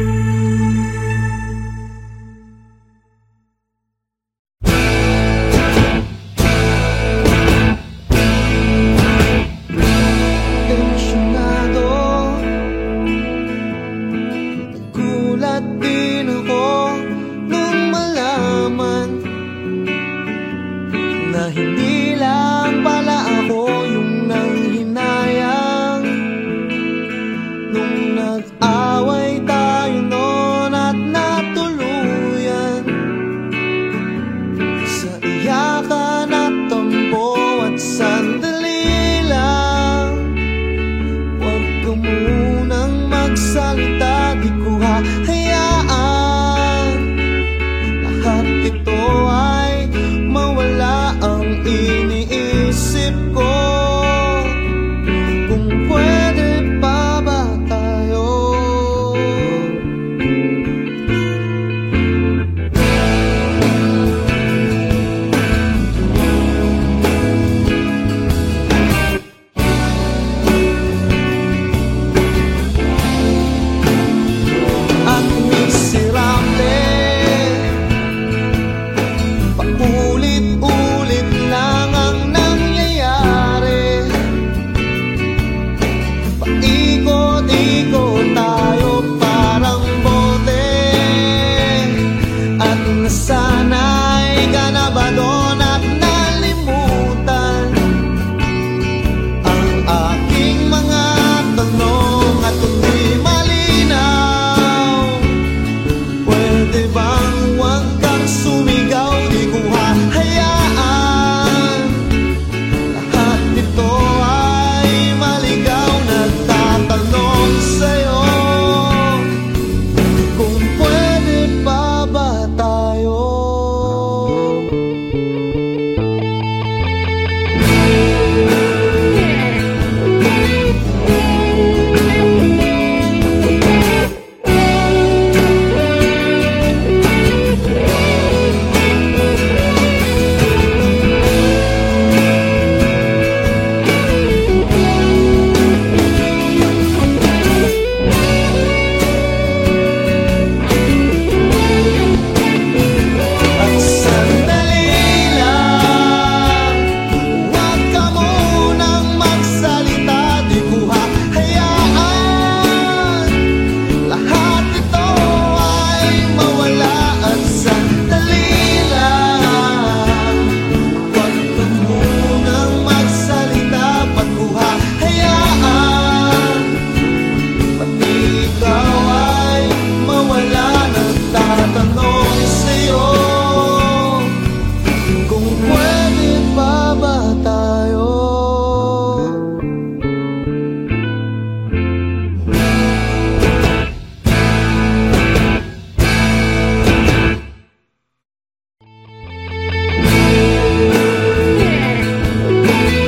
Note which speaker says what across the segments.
Speaker 1: nung nag I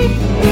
Speaker 1: Bye.